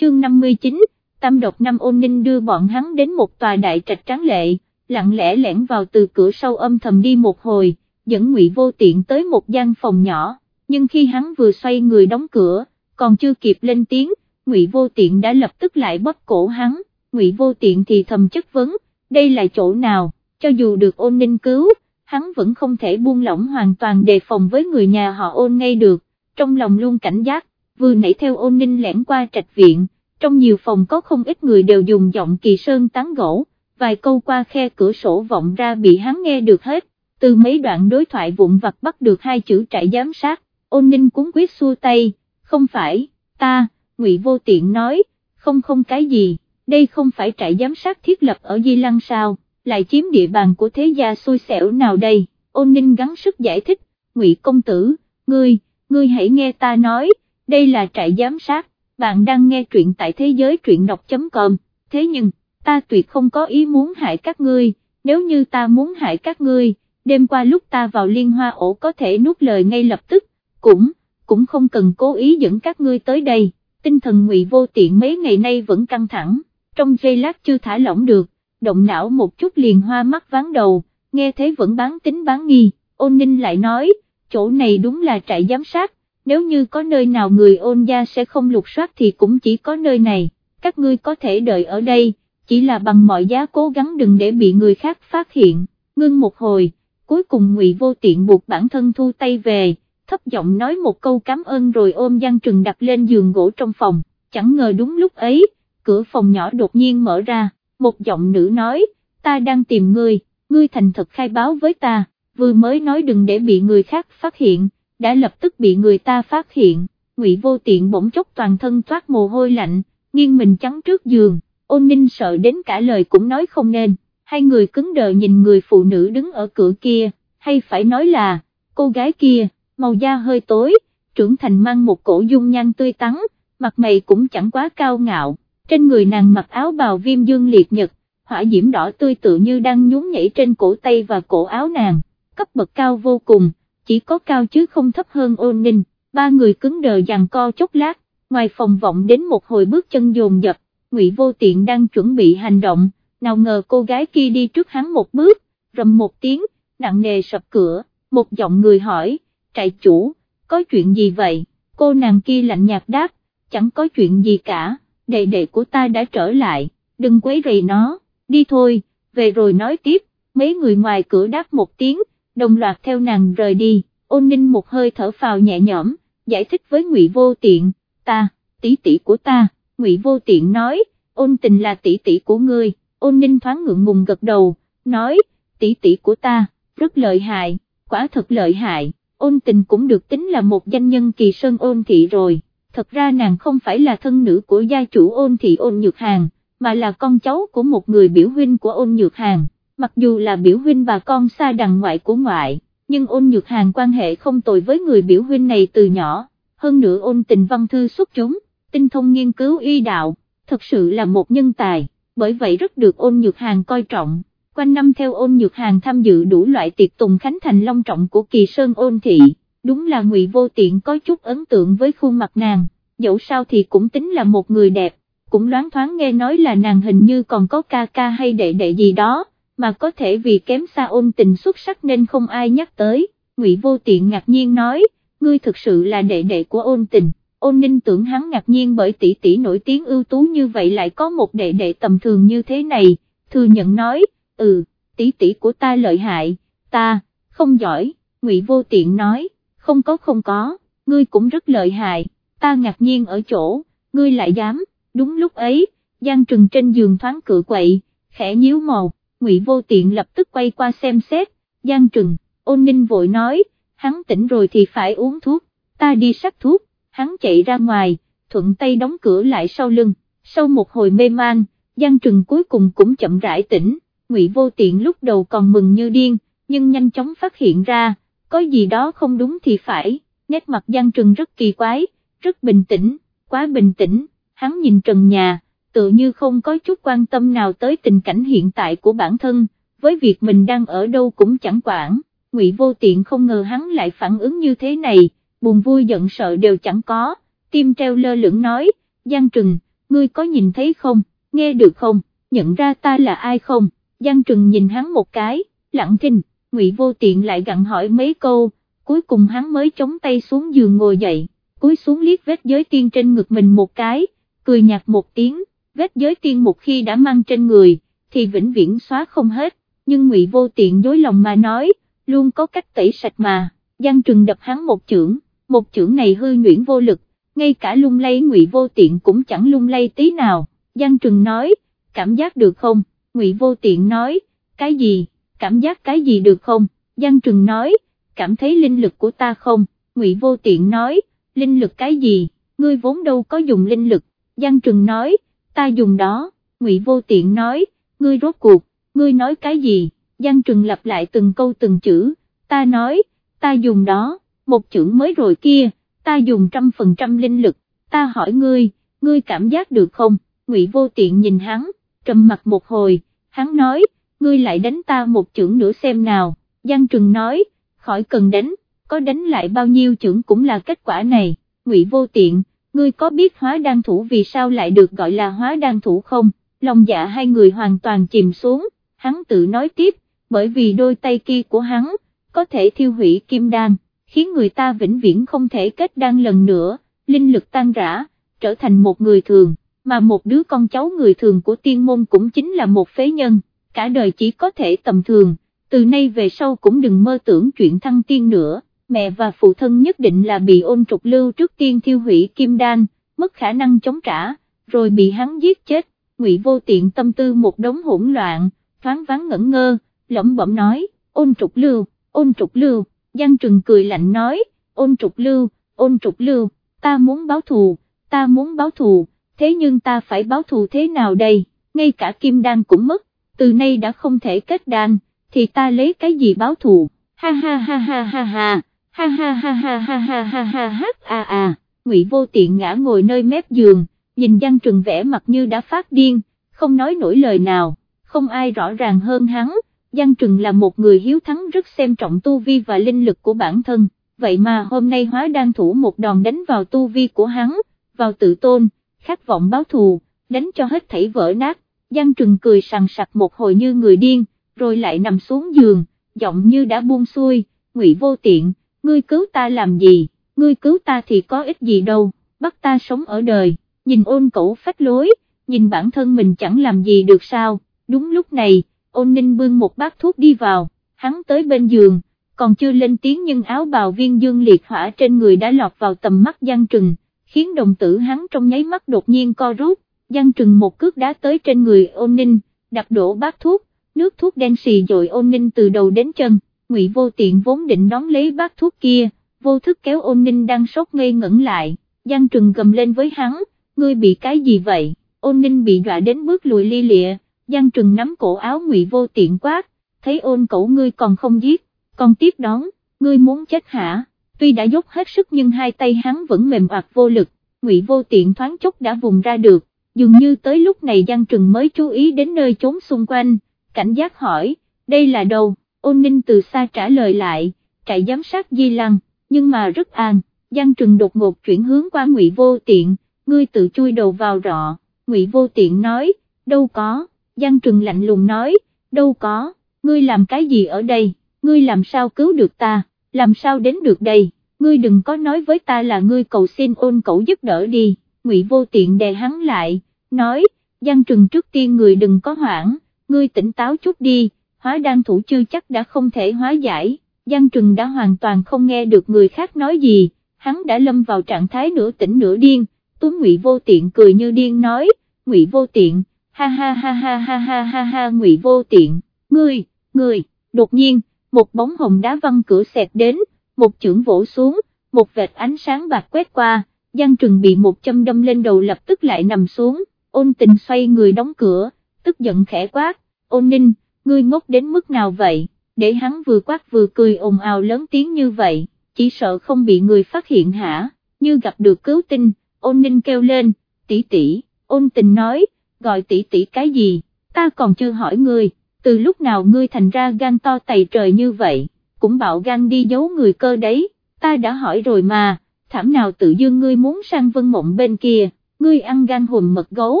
chương 59, tam độc năm ôn ninh đưa bọn hắn đến một tòa đại trạch tráng lệ, lặng lẽ lẻn vào từ cửa sau âm thầm đi một hồi, dẫn ngụy vô tiện tới một gian phòng nhỏ, nhưng khi hắn vừa xoay người đóng cửa, còn chưa kịp lên tiếng, ngụy vô tiện đã lập tức lại bóp cổ hắn, ngụy vô tiện thì thầm chất vấn, đây là chỗ nào, cho dù được ôn ninh cứu, hắn vẫn không thể buông lỏng hoàn toàn đề phòng với người nhà họ ôn ngay được, trong lòng luôn cảnh giác, vừa nãy theo ôn ninh lẻn qua trạch viện, trong nhiều phòng có không ít người đều dùng giọng kỳ sơn tán gỗ, vài câu qua khe cửa sổ vọng ra bị hắn nghe được hết, từ mấy đoạn đối thoại vụn vặt bắt được hai chữ trại giám sát, ôn ninh cuốn quyết xua tay, không phải, ta, ngụy vô tiện nói, không không cái gì, đây không phải trại giám sát thiết lập ở Di Lăng sao, lại chiếm địa bàn của thế gia xui xẻo nào đây, ôn ninh gắng sức giải thích, ngụy công tử, ngươi, ngươi hãy nghe ta nói, đây là trại giám sát, bạn đang nghe truyện tại thế giới truyện đọc.com, thế nhưng, ta tuyệt không có ý muốn hại các ngươi, nếu như ta muốn hại các ngươi, đêm qua lúc ta vào liên hoa ổ có thể nuốt lời ngay lập tức, cũng, cũng không cần cố ý dẫn các ngươi tới đây, tinh thần ngụy vô tiện mấy ngày nay vẫn căng thẳng, trong giây lát chưa thả lỏng được, động não một chút liền hoa mắt ván đầu, nghe thế vẫn bán tính bán nghi, ôn ninh lại nói, chỗ này đúng là trại giám sát, nếu như có nơi nào người ôn gia sẽ không lục soát thì cũng chỉ có nơi này, các ngươi có thể đợi ở đây, chỉ là bằng mọi giá cố gắng đừng để bị người khác phát hiện, ngưng một hồi, cuối cùng ngụy vô tiện buộc bản thân thu tay về, thấp giọng nói một câu cảm ơn rồi ôm Giang Trừng đặt lên giường gỗ trong phòng, chẳng ngờ đúng lúc ấy, cửa phòng nhỏ đột nhiên mở ra, một giọng nữ nói, ta đang tìm ngươi, ngươi thành thật khai báo với ta, vừa mới nói đừng để bị người khác phát hiện, đã lập tức bị người ta phát hiện, ngụy vô tiện bỗng chốc toàn thân toát mồ hôi lạnh, nghiêng mình trắng trước giường, ôn ninh sợ đến cả lời cũng nói không nên, hai người cứng đờ nhìn người phụ nữ đứng ở cửa kia, hay phải nói là, cô gái kia, màu da hơi tối, trưởng thành mang một cổ dung nhan tươi tắn, mặt mày cũng chẳng quá cao ngạo, trên người nàng mặc áo bào viêm dương liệt nhật, hỏa diễm đỏ tươi tự như đang nhún nhảy trên cổ tay và cổ áo nàng, cấp bậc cao vô cùng, chỉ có cao chứ không thấp hơn ôn ninh, ba người cứng đờ dàn co chốc lát, ngoài phòng vọng đến một hồi bước chân dồn dập, ngụy vô tiện đang chuẩn bị hành động, nào ngờ cô gái kia đi trước hắn một bước, rầm một tiếng, nặng nề sập cửa, một giọng người hỏi, trại chủ, có chuyện gì vậy, cô nàng kia lạnh nhạt đáp, chẳng có chuyện gì cả, đệ đệ của ta đã trở lại, đừng quấy rầy nó, đi thôi, về rồi nói tiếp, mấy người ngoài cửa đáp một tiếng, đồng loạt theo nàng rời đi, ôn ninh một hơi thở phào nhẹ nhõm, giải thích với ngụy vô tiện, ta, tỷ tỷ của ta, ngụy vô tiện nói, ôn tình là tỷ tỷ của ngươi, ôn ninh thoáng ngượng ngùng gật đầu, nói, tỷ tỷ của ta, rất lợi hại, quả thật lợi hại, ôn tình cũng được tính là một danh nhân kỳ sơn ôn thị rồi, thật ra nàng không phải là thân nữ của gia chủ ôn thị ôn nhược hàng, mà là con cháu của một người biểu huynh của ôn nhược hàng mặc dù là biểu huynh và con xa đằng ngoại của ngoại, nhưng ôn nhược hàng quan hệ không tồi với người biểu huynh này từ nhỏ, hơn nữa ôn tình văn thư xuất chúng, tinh thông nghiên cứu y đạo, thật sự là một nhân tài, bởi vậy rất được ôn nhược hàng coi trọng. Quanh năm theo ôn nhược hàng tham dự đủ loại tiệc tùng khánh thành long trọng của kỳ sơn ôn thị, đúng là ngụy vô tiện có chút ấn tượng với khuôn mặt nàng, dẫu sao thì cũng tính là một người đẹp, cũng loáng thoáng nghe nói là nàng hình như còn có ca ca hay đệ đệ gì đó mà có thể vì kém xa ôn tình xuất sắc nên không ai nhắc tới, Ngụy Vô Tiện ngạc nhiên nói, ngươi thực sự là đệ đệ của ôn tình, ôn ninh tưởng hắn ngạc nhiên bởi tỷ tỷ nổi tiếng ưu tú như vậy lại có một đệ đệ tầm thường như thế này, thừa nhận nói, ừ, tỷ tỷ của ta lợi hại, ta, không giỏi, Ngụy Vô Tiện nói, không có không có, ngươi cũng rất lợi hại, ta ngạc nhiên ở chỗ, ngươi lại dám, đúng lúc ấy, Giang Trừng trên giường thoáng cự quậy, khẽ nhíu màu, Ngụy Vô Tiện lập tức quay qua xem xét, Giang Trừng, ôn ninh vội nói, hắn tỉnh rồi thì phải uống thuốc, ta đi sắc thuốc, hắn chạy ra ngoài, thuận tay đóng cửa lại sau lưng, sau một hồi mê man, Giang Trừng cuối cùng cũng chậm rãi tỉnh, Ngụy Vô Tiện lúc đầu còn mừng như điên, nhưng nhanh chóng phát hiện ra, có gì đó không đúng thì phải, nét mặt Giang Trừng rất kỳ quái, rất bình tĩnh, quá bình tĩnh, hắn nhìn trần nhà, tự như không có chút quan tâm nào tới tình cảnh hiện tại của bản thân, với việc mình đang ở đâu cũng chẳng quản, Ngụy Vô Tiện không ngờ hắn lại phản ứng như thế này, buồn vui giận sợ đều chẳng có, tim treo lơ lửng nói, Giang Trừng, ngươi có nhìn thấy không, nghe được không, nhận ra ta là ai không, Giang Trừng nhìn hắn một cái, lặng thinh, Ngụy Vô Tiện lại gặn hỏi mấy câu, cuối cùng hắn mới chống tay xuống giường ngồi dậy, cúi xuống liếc vết giới tiên trên ngực mình một cái, cười nhạt một tiếng, vết giới tiên một khi đã mang trên người, thì vĩnh viễn xóa không hết, nhưng Ngụy Vô Tiện dối lòng mà nói, luôn có cách tẩy sạch mà, Giang Trừng đập hắn một chưởng, một chưởng này hư nhuyễn vô lực, ngay cả lung lay Ngụy Vô Tiện cũng chẳng lung lay tí nào, Giang Trừng nói, cảm giác được không, Ngụy Vô Tiện nói, cái gì, cảm giác cái gì được không, Giang Trừng nói, cảm thấy linh lực của ta không, Ngụy Vô Tiện nói, linh lực cái gì, ngươi vốn đâu có dùng linh lực, Giang Trừng nói, ta dùng đó, Ngụy Vô Tiện nói, ngươi rốt cuộc, ngươi nói cái gì, Giang Trừng lặp lại từng câu từng chữ, ta nói, ta dùng đó, một chữ mới rồi kia, ta dùng trăm phần trăm linh lực, ta hỏi ngươi, ngươi cảm giác được không, Ngụy Vô Tiện nhìn hắn, trầm mặt một hồi, hắn nói, ngươi lại đánh ta một chưởng nữa xem nào, Giang Trừng nói, khỏi cần đánh, có đánh lại bao nhiêu chưởng cũng là kết quả này, Ngụy Vô Tiện, ngươi có biết hóa đan thủ vì sao lại được gọi là hóa đan thủ không, lòng dạ hai người hoàn toàn chìm xuống, hắn tự nói tiếp, bởi vì đôi tay kia của hắn, có thể thiêu hủy kim đan, khiến người ta vĩnh viễn không thể kết đan lần nữa, linh lực tan rã, trở thành một người thường, mà một đứa con cháu người thường của tiên môn cũng chính là một phế nhân, cả đời chỉ có thể tầm thường, từ nay về sau cũng đừng mơ tưởng chuyện thăng tiên nữa, mẹ và phụ thân nhất định là bị ôn trục lưu trước tiên thiêu hủy kim đan, mất khả năng chống trả, rồi bị hắn giết chết, ngụy vô tiện tâm tư một đống hỗn loạn, thoáng vắng ngẩn ngơ, lẩm bẩm nói, ôn trục lưu, ôn trục lưu, Giang Trừng cười lạnh nói, ôn trục lưu, ôn trục lưu, ta muốn báo thù, ta muốn báo thù, thế nhưng ta phải báo thù thế nào đây, ngay cả kim đan cũng mất, từ nay đã không thể kết đan, thì ta lấy cái gì báo thù, ha ha ha ha ha ha, ha ha ha ha ha ha ha ha ha à à Ngụy Vô Tiện ngã ngồi nơi mép giường, nhìn Giang Trừng vẽ mặt như đã phát điên, không nói nổi lời nào, không ai rõ ràng hơn hắn, Giang Trừng là một người hiếu thắng rất xem trọng tu vi và linh lực của bản thân, vậy mà hôm nay hóa đang thủ một đòn đánh vào tu vi của hắn, vào tự tôn, khát vọng báo thù, đánh cho hết thảy vỡ nát, Giang Trừng cười sằng sặc một hồi như người điên, rồi lại nằm xuống giường, giọng như đã buông xuôi, ngụy vô tiện, ngươi cứu ta làm gì, ngươi cứu ta thì có ích gì đâu, bắt ta sống ở đời, nhìn ôn cẩu phách lối, nhìn bản thân mình chẳng làm gì được sao, đúng lúc này, ôn ninh bưng một bát thuốc đi vào, hắn tới bên giường, còn chưa lên tiếng nhưng áo bào viên dương liệt hỏa trên người đã lọt vào tầm mắt Giang Trừng, khiến đồng tử hắn trong nháy mắt đột nhiên co rút, Giang Trừng một cước đá tới trên người ôn ninh, đặt đổ bát thuốc, nước thuốc đen xì dội ôn ninh từ đầu đến chân, ngụy vô tiện vốn định đón lấy bát thuốc kia, vô thức kéo ôn ninh đang sốt ngây ngẩn lại, Giang Trừng gầm lên với hắn, ngươi bị cái gì vậy, ôn ninh bị dọa đến bước lùi li lịa, Giang Trừng nắm cổ áo ngụy vô tiện quát, thấy ôn cẩu ngươi còn không giết, còn tiếp đón, ngươi muốn chết hả, tuy đã dốc hết sức nhưng hai tay hắn vẫn mềm oặt vô lực, ngụy vô tiện thoáng chốc đã vùng ra được, dường như tới lúc này Giang Trừng mới chú ý đến nơi trốn xung quanh, cảnh giác hỏi, đây là đâu, ôn ninh từ xa trả lời lại, trại giám sát di lăng, nhưng mà rất an, Giang Trừng đột ngột chuyển hướng qua ngụy vô tiện, ngươi tự chui đầu vào rọ, ngụy vô tiện nói, đâu có. Giang Trừng lạnh lùng nói, đâu có, ngươi làm cái gì ở đây, ngươi làm sao cứu được ta, làm sao đến được đây, ngươi đừng có nói với ta là ngươi cầu xin ôn cậu giúp đỡ đi, ngụy vô tiện đè hắn lại, nói, Giang Trừng trước tiên người đừng có hoảng, ngươi tỉnh táo chút đi, hóa đan thủ chưa chắc đã không thể hóa giải, Giang Trừng đã hoàn toàn không nghe được người khác nói gì, hắn đã lâm vào trạng thái nửa tỉnh nửa điên, Tuấn Ngụy vô tiện cười như điên nói, Ngụy vô tiện, ha ha ha ha ha ha ha ha ngụy vô tiện, ngươi, ngươi, đột nhiên, một bóng hồng đá văng cửa xẹt đến, một chưởng vỗ xuống, một vệt ánh sáng bạc quét qua, Giang Trừng bị một châm đâm lên đầu lập tức lại nằm xuống, ôn tình xoay người đóng cửa, tức giận khẽ quát, ôn ninh, ngươi ngốc đến mức nào vậy, để hắn vừa quát vừa cười ồn ào lớn tiếng như vậy, chỉ sợ không bị người phát hiện hả, như gặp được cứu tinh, ôn ninh kêu lên, tỷ tỷ, ôn tình nói, gọi tỷ tỷ cái gì, ta còn chưa hỏi ngươi, từ lúc nào ngươi thành ra gan to tày trời như vậy, cũng bạo gan đi giấu người cơ đấy, ta đã hỏi rồi mà, thảm nào tự dưng ngươi muốn sang vân mộng bên kia, ngươi ăn gan hùm mật gấu,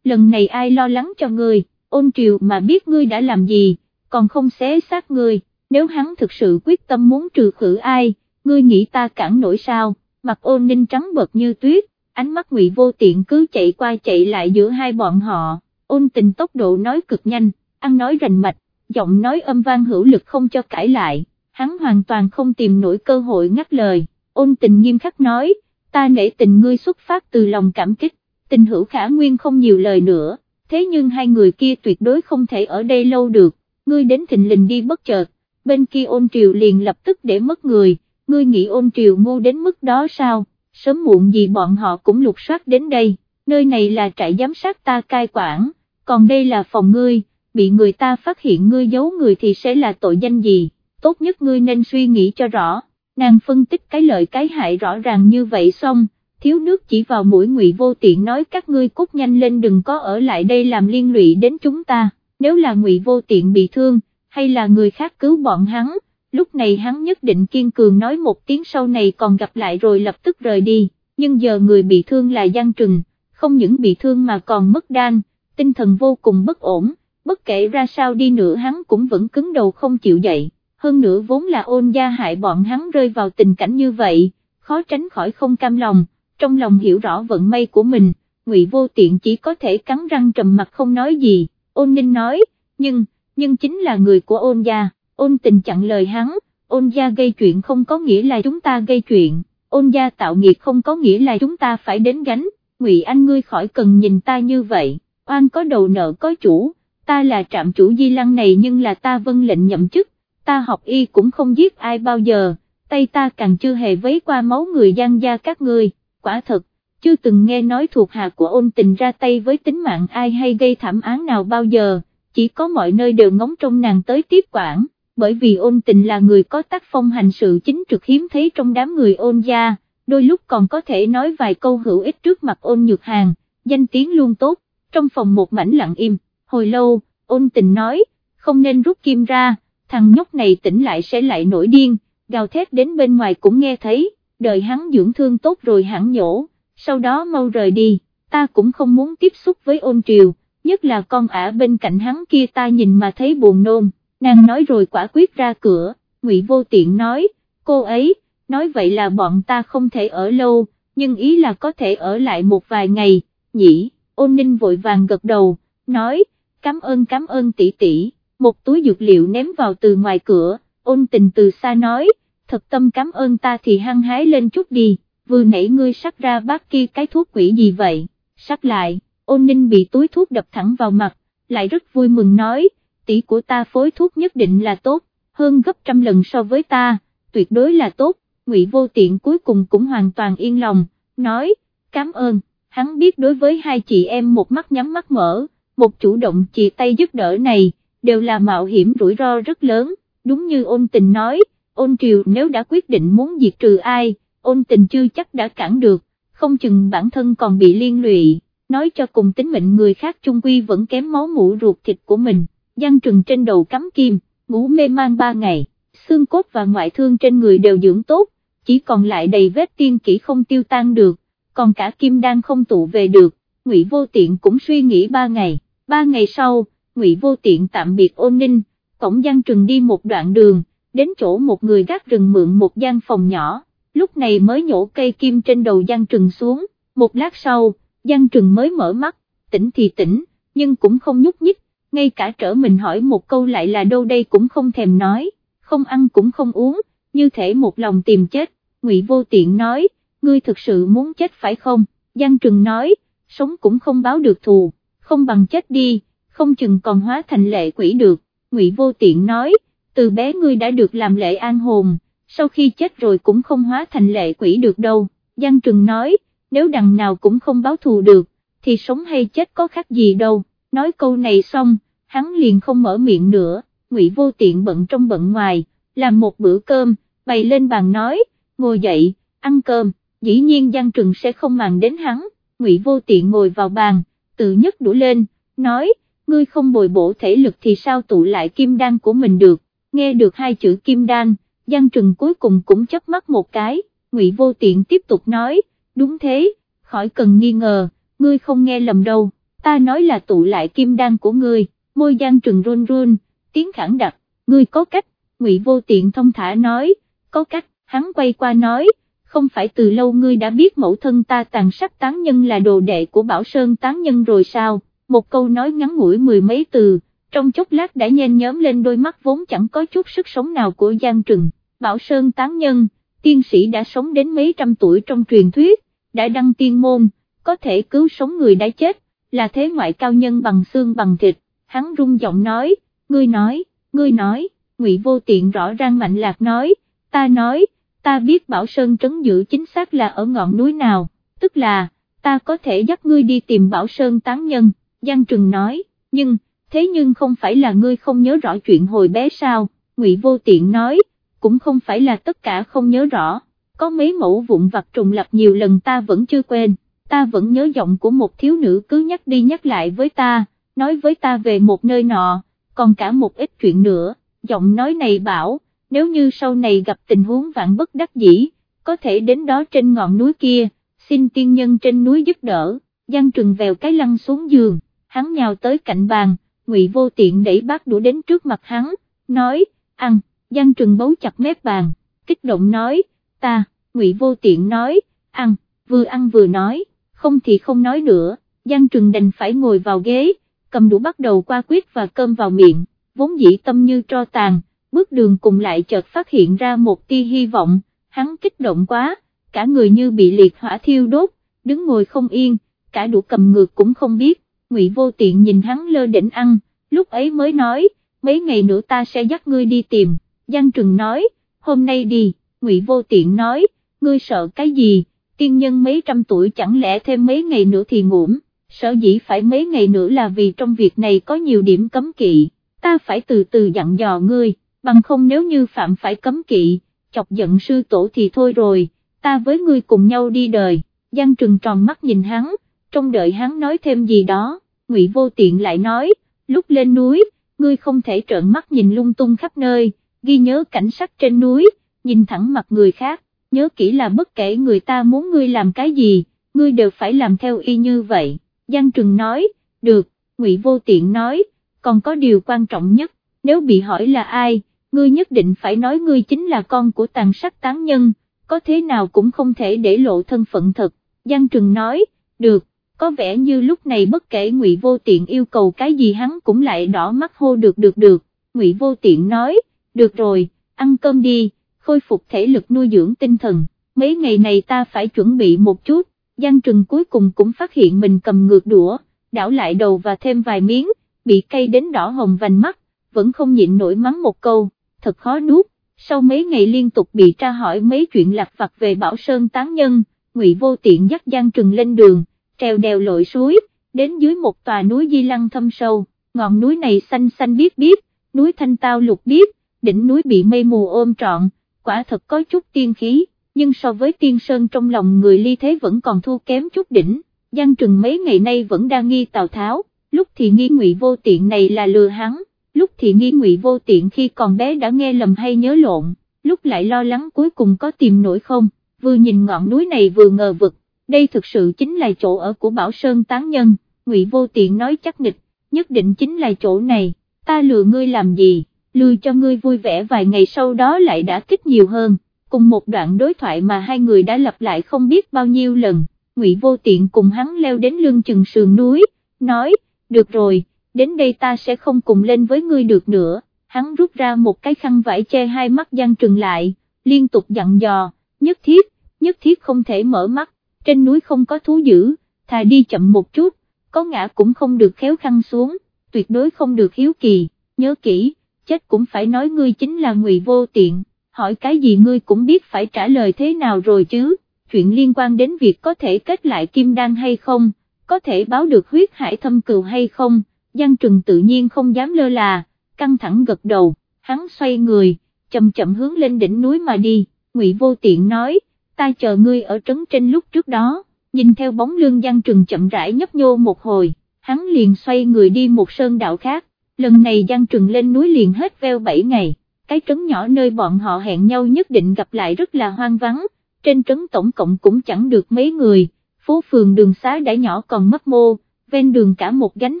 lần này ai lo lắng cho ngươi, ôn triều mà biết ngươi đã làm gì, còn không xé xác ngươi, nếu hắn thực sự quyết tâm muốn trừ khử ai, ngươi nghĩ ta cản nổi sao, mặt ôn ninh trắng bật như tuyết, ánh mắt ngụy vô tiện cứ chạy qua chạy lại giữa hai bọn họ, ôn tình tốc độ nói cực nhanh, ăn nói rành mạch, giọng nói âm vang hữu lực không cho cãi lại, hắn hoàn toàn không tìm nổi cơ hội ngắt lời, ôn tình nghiêm khắc nói, ta nể tình ngươi xuất phát từ lòng cảm kích, tình hữu khả nguyên không nhiều lời nữa, thế nhưng hai người kia tuyệt đối không thể ở đây lâu được, ngươi đến thịnh lình đi bất chợt, bên kia ôn triều liền lập tức để mất người, ngươi nghĩ ôn triều ngu đến mức đó sao, sớm muộn gì bọn họ cũng lục soát đến đây, nơi này là trại giám sát ta cai quản, còn đây là phòng ngươi, bị người ta phát hiện ngươi giấu người thì sẽ là tội danh gì, tốt nhất ngươi nên suy nghĩ cho rõ, nàng phân tích cái lợi cái hại rõ ràng như vậy xong, thiếu nước chỉ vào mũi ngụy vô tiện nói các ngươi cút nhanh lên đừng có ở lại đây làm liên lụy đến chúng ta, nếu là ngụy vô tiện bị thương, hay là người khác cứu bọn hắn, lúc này hắn nhất định kiên cường nói một tiếng sau này còn gặp lại rồi lập tức rời đi, nhưng giờ người bị thương là Giang Trừng, không những bị thương mà còn mất đan, tinh thần vô cùng bất ổn, bất kể ra sao đi nữa hắn cũng vẫn cứng đầu không chịu dậy, hơn nữa vốn là ôn gia hại bọn hắn rơi vào tình cảnh như vậy, khó tránh khỏi không cam lòng, trong lòng hiểu rõ vận may của mình, ngụy vô tiện chỉ có thể cắn răng trầm mặt không nói gì, ôn ninh nói, nhưng, nhưng chính là người của ôn gia, ôn tình chặn lời hắn, ôn gia gây chuyện không có nghĩa là chúng ta gây chuyện, ôn gia tạo nghiệp không có nghĩa là chúng ta phải đến gánh, ngụy anh ngươi khỏi cần nhìn ta như vậy, oan có đầu nợ có chủ, ta là trạm chủ di lăng này nhưng là ta vân lệnh nhậm chức, ta học y cũng không giết ai bao giờ, tay ta càng chưa hề vấy qua máu người gian gia các ngươi, quả thật, chưa từng nghe nói thuộc hạ của ôn tình ra tay với tính mạng ai hay gây thảm án nào bao giờ, chỉ có mọi nơi đều ngóng trông nàng tới tiếp quản, bởi vì ôn tình là người có tác phong hành sự chính trực hiếm thấy trong đám người ôn gia, đôi lúc còn có thể nói vài câu hữu ích trước mặt ôn nhược hàng, danh tiếng luôn tốt, trong phòng một mảnh lặng im, hồi lâu, ôn tình nói, không nên rút kim ra, thằng nhóc này tỉnh lại sẽ lại nổi điên, gào thét đến bên ngoài cũng nghe thấy, đợi hắn dưỡng thương tốt rồi hẳn nhổ, sau đó mau rời đi, ta cũng không muốn tiếp xúc với ôn triều, nhất là con ả bên cạnh hắn kia ta nhìn mà thấy buồn nôn, nàng nói rồi quả quyết ra cửa, ngụy vô tiện nói, cô ấy, nói vậy là bọn ta không thể ở lâu, nhưng ý là có thể ở lại một vài ngày, nhỉ, ôn ninh vội vàng gật đầu, nói, cảm ơn cảm ơn tỷ tỷ, một túi dược liệu ném vào từ ngoài cửa, ôn tình từ xa nói, thật tâm cảm ơn ta thì hăng hái lên chút đi, vừa nãy ngươi sắc ra bác kia cái thuốc quỷ gì vậy, sắc lại, ôn ninh bị túi thuốc đập thẳng vào mặt, lại rất vui mừng nói, tỷ của ta phối thuốc nhất định là tốt, hơn gấp trăm lần so với ta, tuyệt đối là tốt, ngụy vô tiện cuối cùng cũng hoàn toàn yên lòng, nói, cảm ơn, hắn biết đối với hai chị em một mắt nhắm mắt mở, một chủ động chia tay giúp đỡ này, đều là mạo hiểm rủi ro rất lớn, đúng như ôn tình nói, ôn triều nếu đã quyết định muốn diệt trừ ai, ôn tình chưa chắc đã cản được, không chừng bản thân còn bị liên lụy, nói cho cùng tính mệnh người khác chung quy vẫn kém máu mũ ruột thịt của mình, Giang Trừng trên đầu cắm kim, ngủ mê man ba ngày, xương cốt và ngoại thương trên người đều dưỡng tốt, chỉ còn lại đầy vết tiên kỹ không tiêu tan được, còn cả kim đang không tụ về được, Ngụy Vô Tiện cũng suy nghĩ ba ngày, ba ngày sau, Ngụy Vô Tiện tạm biệt ôn ninh, cổng Giang Trừng đi một đoạn đường, đến chỗ một người gác rừng mượn một gian phòng nhỏ, lúc này mới nhổ cây kim trên đầu Giang Trừng xuống, một lát sau, Giang Trừng mới mở mắt, tỉnh thì tỉnh, nhưng cũng không nhúc nhích, ngay cả trở mình hỏi một câu lại là đâu đây cũng không thèm nói, không ăn cũng không uống, như thể một lòng tìm chết, Ngụy Vô Tiện nói, ngươi thực sự muốn chết phải không, Giang Trừng nói, sống cũng không báo được thù, không bằng chết đi, không chừng còn hóa thành lệ quỷ được, Ngụy Vô Tiện nói, từ bé ngươi đã được làm lệ an hồn, sau khi chết rồi cũng không hóa thành lệ quỷ được đâu, Giang Trừng nói, nếu đằng nào cũng không báo thù được, thì sống hay chết có khác gì đâu, nói câu này xong, hắn liền không mở miệng nữa, Ngụy Vô Tiện bận trong bận ngoài, làm một bữa cơm, bày lên bàn nói, ngồi dậy, ăn cơm, dĩ nhiên Giang Trừng sẽ không màng đến hắn, Ngụy Vô Tiện ngồi vào bàn, tự nhấc đũa lên, nói, ngươi không bồi bổ thể lực thì sao tụ lại kim đan của mình được, nghe được hai chữ kim đan, Giang Trừng cuối cùng cũng chớp mắt một cái, Ngụy Vô Tiện tiếp tục nói, đúng thế, khỏi cần nghi ngờ, ngươi không nghe lầm đâu, ta nói là tụ lại kim đan của ngươi, môi Giang Trừng run run, tiếng khẳng đặc, ngươi có cách, Ngụy Vô Tiện thông thả nói, có cách, hắn quay qua nói, không phải từ lâu ngươi đã biết mẫu thân ta tàn sát tán nhân là đồ đệ của Bảo Sơn tán nhân rồi sao, một câu nói ngắn ngủi mười mấy từ, trong chốc lát đã nhen nhóm lên đôi mắt vốn chẳng có chút sức sống nào của Giang Trừng, Bảo Sơn tán nhân, tiên sĩ đã sống đến mấy trăm tuổi trong truyền thuyết, đã đăng tiên môn, có thể cứu sống người đã chết, là thế ngoại cao nhân bằng xương bằng thịt, hắn rung giọng nói, ngươi nói, ngươi nói, ngụy vô tiện rõ ràng mạnh lạc nói, ta nói, ta biết Bảo Sơn trấn giữ chính xác là ở ngọn núi nào, tức là, ta có thể dắt ngươi đi tìm Bảo Sơn tán nhân, Giang Trừng nói, nhưng, thế nhưng không phải là ngươi không nhớ rõ chuyện hồi bé sao, Ngụy Vô Tiện nói, cũng không phải là tất cả không nhớ rõ, có mấy mẫu vụn vặt trùng lập nhiều lần ta vẫn chưa quên, ta vẫn nhớ giọng của một thiếu nữ cứ nhắc đi nhắc lại với ta, nói với ta về một nơi nọ, còn cả một ít chuyện nữa, giọng nói này bảo, nếu như sau này gặp tình huống vạn bất đắc dĩ, có thể đến đó trên ngọn núi kia, xin tiên nhân trên núi giúp đỡ, Giang Trừng vèo cái lăn xuống giường, hắn nhào tới cạnh bàn, Ngụy Vô Tiện đẩy bát đũa đến trước mặt hắn, nói, ăn, Giang Trừng bấu chặt mép bàn, kích động nói, ta, Ngụy Vô Tiện nói, ăn, vừa ăn vừa nói, không thì không nói nữa, Giang Trừng đành phải ngồi vào ghế, cầm đũa bắt đầu qua quyết và cơm vào miệng, vốn dĩ tâm như tro tàn, bước đường cùng lại chợt phát hiện ra một tia hy vọng, hắn kích động quá, cả người như bị liệt hỏa thiêu đốt, đứng ngồi không yên, cả đũa cầm ngược cũng không biết, Ngụy Vô Tiện nhìn hắn lơ đỉnh ăn, lúc ấy mới nói, mấy ngày nữa ta sẽ dắt ngươi đi tìm, Giang Trừng nói, hôm nay đi, Ngụy Vô Tiện nói, ngươi sợ cái gì, tiên nhân mấy trăm tuổi chẳng lẽ thêm mấy ngày nữa thì ngủm, Sợ dĩ phải mấy ngày nữa là vì trong việc này có nhiều điểm cấm kỵ, ta phải từ từ dặn dò ngươi, bằng không nếu như phạm phải cấm kỵ, chọc giận sư tổ thì thôi rồi, ta với ngươi cùng nhau đi đời, Giang Trừng tròn mắt nhìn hắn, trong đợi hắn nói thêm gì đó, Ngụy Vô Tiện lại nói, lúc lên núi, ngươi không thể trợn mắt nhìn lung tung khắp nơi, ghi nhớ cảnh sắc trên núi, nhìn thẳng mặt người khác, nhớ kỹ là bất kể người ta muốn ngươi làm cái gì, ngươi đều phải làm theo y như vậy, Giang Trừng nói, được, Ngụy Vô Tiện nói, còn có điều quan trọng nhất, nếu bị hỏi là ai, ngươi nhất định phải nói ngươi chính là con của tàn sát tán nhân, có thế nào cũng không thể để lộ thân phận thật, Giang Trừng nói, được, có vẻ như lúc này bất kể Ngụy Vô Tiện yêu cầu cái gì hắn cũng lại đỏ mắt hô được được được, Ngụy Vô Tiện nói, được rồi, ăn cơm đi, khôi phục thể lực nuôi dưỡng tinh thần, mấy ngày này ta phải chuẩn bị một chút, Giang Trừng cuối cùng cũng phát hiện mình cầm ngược đũa, đảo lại đầu và thêm vài miếng, bị cay đến đỏ hồng vành mắt, vẫn không nhịn nổi mắng một câu, thật khó nuốt, sau mấy ngày liên tục bị tra hỏi mấy chuyện lạc vặt về Bảo Sơn tán nhân, Ngụy Vô Tiện dắt Giang Trừng lên đường, trèo đèo lội suối, đến dưới một tòa núi di lăng thâm sâu, ngọn núi này xanh xanh biết biết, núi thanh tao lục biết, đỉnh núi bị mây mù ôm trọn, quả thật có chút tiên khí, nhưng so với tiên sơn trong lòng người ly thế vẫn còn thua kém chút đỉnh, Giang Trừng mấy ngày nay vẫn đang nghi Tào Tháo, lúc thì nghi ngụy vô tiện này là lừa hắn, lúc thì nghi ngụy vô tiện khi còn bé đã nghe lầm hay nhớ lộn, lúc lại lo lắng cuối cùng có tìm nổi không, vừa nhìn ngọn núi này vừa ngờ vực, đây thực sự chính là chỗ ở của Bảo Sơn tán nhân, ngụy vô tiện nói chắc nịch, nhất định chính là chỗ này, ta lừa ngươi làm gì, lừa cho ngươi vui vẻ vài ngày sau đó lại đã kích nhiều hơn, cùng một đoạn đối thoại mà hai người đã lặp lại không biết bao nhiêu lần, ngụy vô tiện cùng hắn leo đến lưng chừng sườn núi, nói, được rồi, đến đây ta sẽ không cùng lên với ngươi được nữa, hắn rút ra một cái khăn vải che hai mắt Giang Trừng lại, liên tục dặn dò, nhất thiết, nhất thiết không thể mở mắt, trên núi không có thú dữ, thà đi chậm một chút, có ngã cũng không được khéo khăn xuống, tuyệt đối không được hiếu kỳ, nhớ kỹ, chết cũng phải nói ngươi chính là ngụy vô tiện, hỏi cái gì ngươi cũng biết phải trả lời thế nào rồi chứ, chuyện liên quan đến việc có thể kết lại kim đan hay không, có thể báo được huyết hải thâm cừu hay không, Giang Trừng tự nhiên không dám lơ là, căng thẳng gật đầu, hắn xoay người, chậm chậm hướng lên đỉnh núi mà đi, Ngụy Vô Tiện nói, ta chờ ngươi ở trấn trên lúc trước đó, nhìn theo bóng lương Giang Trừng chậm rãi nhấp nhô một hồi, hắn liền xoay người đi một sơn đạo khác, lần này Giang Trừng lên núi liền hết veo 7 ngày, cái trấn nhỏ nơi bọn họ hẹn nhau nhất định gặp lại rất là hoang vắng, trên trấn tổng cộng cũng chẳng được mấy người, phố phường đường xá đã nhỏ còn mất mô, ven đường cả một gánh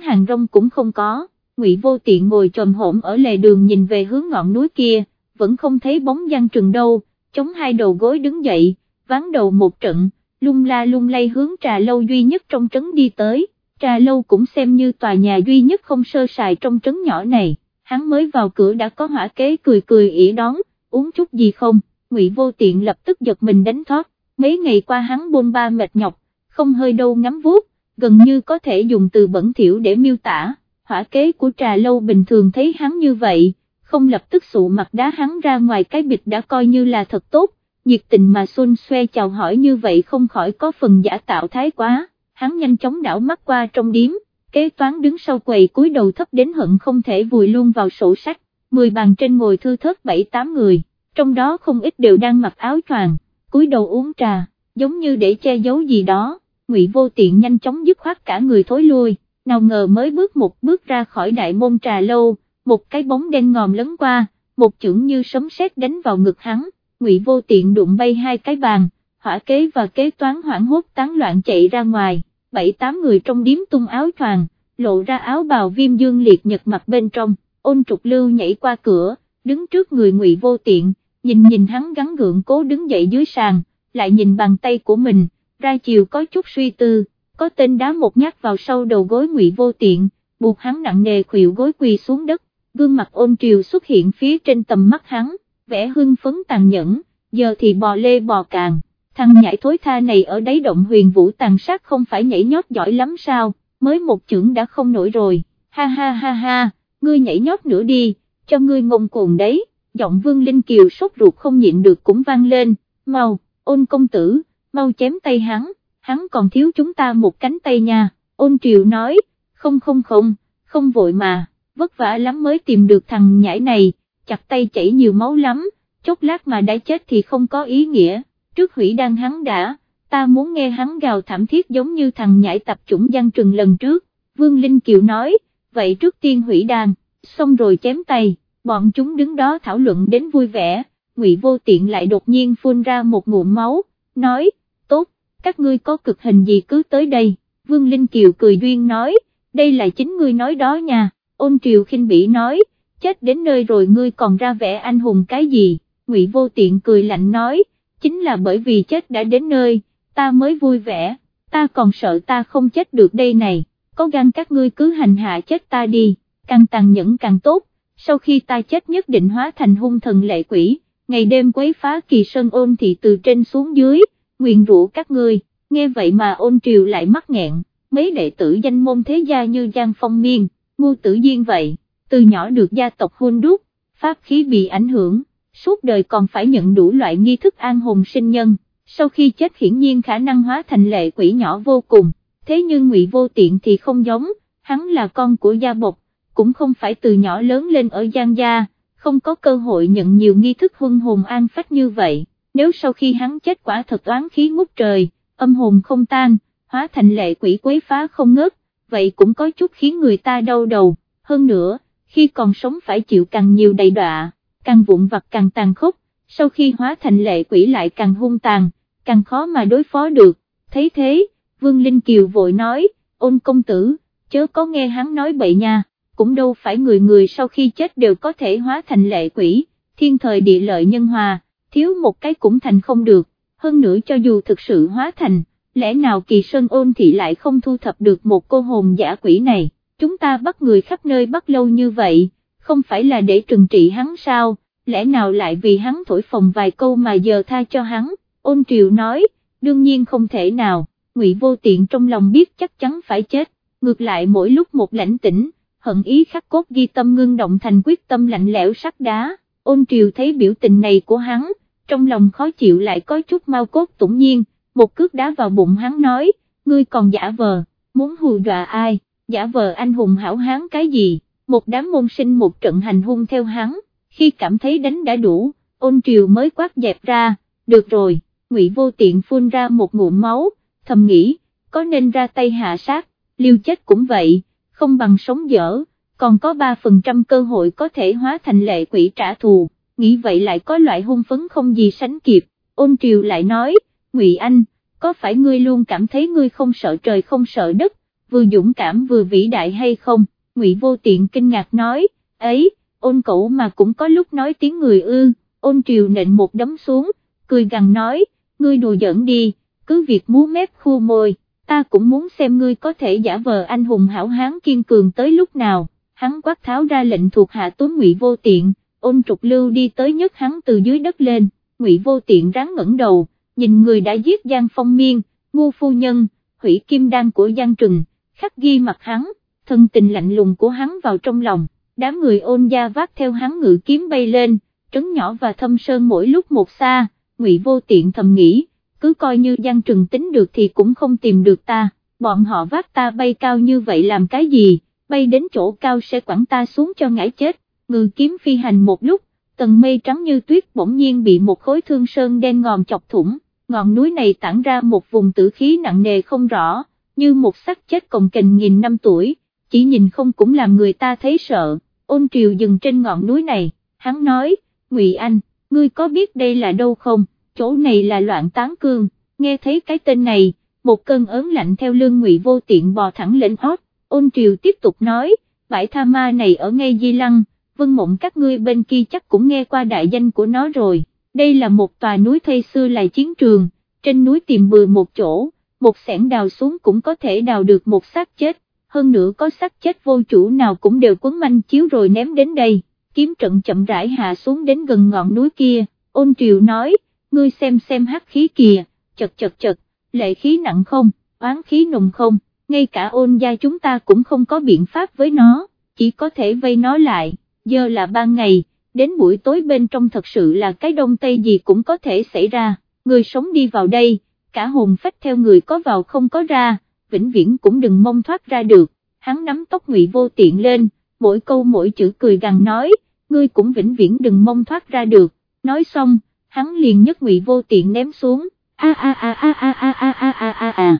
hàng rong cũng không có, Ngụy Vô Tiện ngồi trồm hổm ở lề đường nhìn về hướng ngọn núi kia, vẫn không thấy bóng Giang Trừng đâu, chống hai đầu gối đứng dậy, ván đầu một trận, lung la lung lay hướng trà lâu duy nhất trong trấn đi tới, trà lâu cũng xem như tòa nhà duy nhất không sơ sài trong trấn nhỏ này, hắn mới vào cửa đã có hỏa kế cười cười ỉ đón, uống chút gì không, Ngụy Vô Tiện lập tức giật mình đánh thoát, mấy ngày qua hắn bôn ba mệt nhọc, không hơi đâu ngắm vuốt, gần như có thể dùng từ bẩn thỉu để miêu tả, hỏa kế của trà lâu bình thường thấy hắn như vậy, không lập tức sụ mặt đá hắn ra ngoài cái bịch đã coi như là thật tốt, nhiệt tình mà xôn xoe chào hỏi như vậy không khỏi có phần giả tạo thái quá, hắn nhanh chóng đảo mắt qua trong điếm, kế toán đứng sau quầy cúi đầu thấp đến hận không thể vùi luôn vào sổ sách, 10 bàn trên ngồi thư thớt 7-8 người, trong đó không ít đều đang mặc áo choàng, cúi đầu uống trà, giống như để che giấu gì đó, ngụy vô tiện nhanh chóng dứt khoát cả người thối lui, nào ngờ mới bước một bước ra khỏi đại môn trà lâu, một cái bóng đen ngòm lấn qua, một chưởng như sấm sét đánh vào ngực hắn, ngụy vô tiện đụng bay hai cái bàn, hỏa kế và kế toán hoảng hốt tán loạn chạy ra ngoài, bảy tám người trong điếm tung áo choàng, lộ ra áo bào viêm dương liệt nhật mặt bên trong, ôn trục lưu nhảy qua cửa, đứng trước người ngụy vô tiện, nhìn nhìn hắn gắn gượng cố đứng dậy dưới sàn, lại nhìn bàn tay của mình, ra chiều có chút suy tư, có tên đá một nhát vào sau đầu gối ngụy vô tiện, buộc hắn nặng nề khuỵu gối quỳ xuống đất, gương mặt ôn triều xuất hiện phía trên tầm mắt hắn, vẻ hưng phấn tàn nhẫn, giờ thì bò lê bò càng, thằng nhảy thối tha này ở đáy động huyền vũ tàn sát không phải nhảy nhót giỏi lắm sao, mới một chưởng đã không nổi rồi, ha ha ha ha, ngươi nhảy nhót nữa đi, cho ngươi ngông cuồng đấy, giọng vương linh kiều sốt ruột không nhịn được cũng vang lên, mau, ôn công tử, mau chém tay hắn, hắn còn thiếu chúng ta một cánh tay nha, ôn triều nói, không không không, không vội mà vất vả lắm mới tìm được thằng nhãi này, chặt tay chảy nhiều máu lắm, chốc lát mà đã chết thì không có ý nghĩa, trước hủy đang hắn đã, ta muốn nghe hắn gào thảm thiết giống như thằng nhãi tập chủng gian trừng lần trước, Vương Linh Kiều nói, vậy trước tiên hủy đàn, xong rồi chém tay, bọn chúng đứng đó thảo luận đến vui vẻ, Ngụy Vô Tiện lại đột nhiên phun ra một ngụm máu, nói, tốt, các ngươi có cực hình gì cứ tới đây, Vương Linh Kiều cười duyên nói, đây là chính ngươi nói đó nha ôn triều khinh bỉ nói, chết đến nơi rồi ngươi còn ra vẻ anh hùng cái gì, ngụy vô tiện cười lạnh nói, chính là bởi vì chết đã đến nơi, ta mới vui vẻ, ta còn sợ ta không chết được đây này, có gan các ngươi cứ hành hạ chết ta đi, càng tàn nhẫn càng tốt, sau khi ta chết nhất định hóa thành hung thần lệ quỷ, ngày đêm quấy phá kỳ sơn ôn thị từ trên xuống dưới, nguyện rũ các ngươi, nghe vậy mà ôn triều lại mắc nghẹn, mấy đệ tử danh môn thế gia như Giang Phong Miên ngu tử duyên vậy, từ nhỏ được gia tộc hôn đúc, pháp khí bị ảnh hưởng, suốt đời còn phải nhận đủ loại nghi thức an hồn sinh nhân, sau khi chết hiển nhiên khả năng hóa thành lệ quỷ nhỏ vô cùng, thế nhưng ngụy vô tiện thì không giống, hắn là con của gia bộc, cũng không phải từ nhỏ lớn lên ở Giang Gia, không có cơ hội nhận nhiều nghi thức huân hồn an phách như vậy, nếu sau khi hắn chết quả thật oán khí ngút trời, âm hồn không tan, hóa thành lệ quỷ quấy phá không ngớt, vậy cũng có chút khiến người ta đau đầu, hơn nữa, khi còn sống phải chịu càng nhiều đầy đọa, càng vụn vặt càng tàn khốc, sau khi hóa thành lệ quỷ lại càng hung tàn, càng khó mà đối phó được, thấy thế, Vương Linh Kiều vội nói, ôn công tử, chớ có nghe hắn nói bậy nha, cũng đâu phải người người sau khi chết đều có thể hóa thành lệ quỷ, thiên thời địa lợi nhân hòa, thiếu một cái cũng thành không được, hơn nữa cho dù thực sự hóa thành, lẽ nào kỳ sơn ôn thị lại không thu thập được một cô hồn giả quỷ này, chúng ta bắt người khắp nơi bắt lâu như vậy, không phải là để trừng trị hắn sao, lẽ nào lại vì hắn thổi phồng vài câu mà giờ tha cho hắn, ôn triều nói, đương nhiên không thể nào, ngụy vô tiện trong lòng biết chắc chắn phải chết, ngược lại mỗi lúc một lãnh tĩnh, hận ý khắc cốt ghi tâm ngưng động thành quyết tâm lạnh lẽo sắt đá, ôn triều thấy biểu tình này của hắn, trong lòng khó chịu lại có chút mau cốt tủng nhiên, một cước đá vào bụng hắn nói, ngươi còn giả vờ, muốn hù dọa ai, giả vờ anh hùng hảo hán cái gì, một đám môn sinh một trận hành hung theo hắn, khi cảm thấy đánh đã đủ, ôn triều mới quát dẹp ra, được rồi, ngụy vô tiện phun ra một ngụm máu, thầm nghĩ, có nên ra tay hạ sát, liêu chết cũng vậy, không bằng sống dở, còn có 3% cơ hội có thể hóa thành lệ quỷ trả thù, nghĩ vậy lại có loại hung phấn không gì sánh kịp, ôn triều lại nói, Ngụy Anh, có phải ngươi luôn cảm thấy ngươi không sợ trời không sợ đất, vừa dũng cảm vừa vĩ đại hay không, ngụy vô tiện kinh ngạc nói, ấy, ôn cậu mà cũng có lúc nói tiếng người ư, ôn triều nện một đấm xuống, cười gằn nói, ngươi đùa giỡn đi, cứ việc múa mép khu môi, ta cũng muốn xem ngươi có thể giả vờ anh hùng hảo hán kiên cường tới lúc nào, hắn quát tháo ra lệnh thuộc hạ tốn ngụy vô tiện, ôn trục lưu đi tới nhấc hắn từ dưới đất lên, ngụy vô tiện ráng ngẩng đầu, nhìn người đã giết Giang Phong Miên, ngu phu nhân, hủy kim đan của Giang Trừng, khắc ghi mặt hắn, thân tình lạnh lùng của hắn vào trong lòng, đám người ôn gia vác theo hắn ngự kiếm bay lên, trấn nhỏ và thâm sơn mỗi lúc một xa, ngụy vô tiện thầm nghĩ, cứ coi như Giang Trừng tính được thì cũng không tìm được ta, bọn họ vác ta bay cao như vậy làm cái gì, bay đến chỗ cao sẽ quẳng ta xuống cho ngã chết, ngự kiếm phi hành một lúc, tầng mây trắng như tuyết bỗng nhiên bị một khối thương sơn đen ngòm chọc thủng, ngọn núi này tản ra một vùng tử khí nặng nề không rõ, như một xác chết cồng kềnh nghìn năm tuổi, chỉ nhìn không cũng làm người ta thấy sợ, ôn triều dừng trên ngọn núi này, hắn nói, Ngụy Anh, ngươi có biết đây là đâu không, chỗ này là loạn tán cương, nghe thấy cái tên này, một cơn ớn lạnh theo lưng Ngụy vô tiện bò thẳng lên hót, ôn triều tiếp tục nói, bãi tha ma này ở ngay Di Lăng, vân mộng các ngươi bên kia chắc cũng nghe qua đại danh của nó rồi, đây là một tòa núi thây xưa là chiến trường, trên núi tìm bừa một chỗ, một sẻn đào xuống cũng có thể đào được một xác chết, hơn nữa có xác chết vô chủ nào cũng đều quấn manh chiếu rồi ném đến đây, kiếm trận chậm rãi hạ xuống đến gần ngọn núi kia, ôn triều nói, ngươi xem xem hắc khí kìa, chật chật chật, lệ khí nặng không, oán khí nùng không, ngay cả ôn gia chúng ta cũng không có biện pháp với nó, chỉ có thể vây nó lại, giờ là ban ngày, đến buổi tối bên trong thật sự là cái đông tây gì cũng có thể xảy ra, người sống đi vào đây, cả hồn phách theo người có vào không có ra, vĩnh viễn cũng đừng mong thoát ra được, hắn nắm tóc ngụy vô tiện lên, mỗi câu mỗi chữ cười gằn nói, ngươi cũng vĩnh viễn đừng mong thoát ra được, nói xong, hắn liền nhấc ngụy vô tiện ném xuống, a a a a a a a a a a